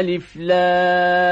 ألف لام.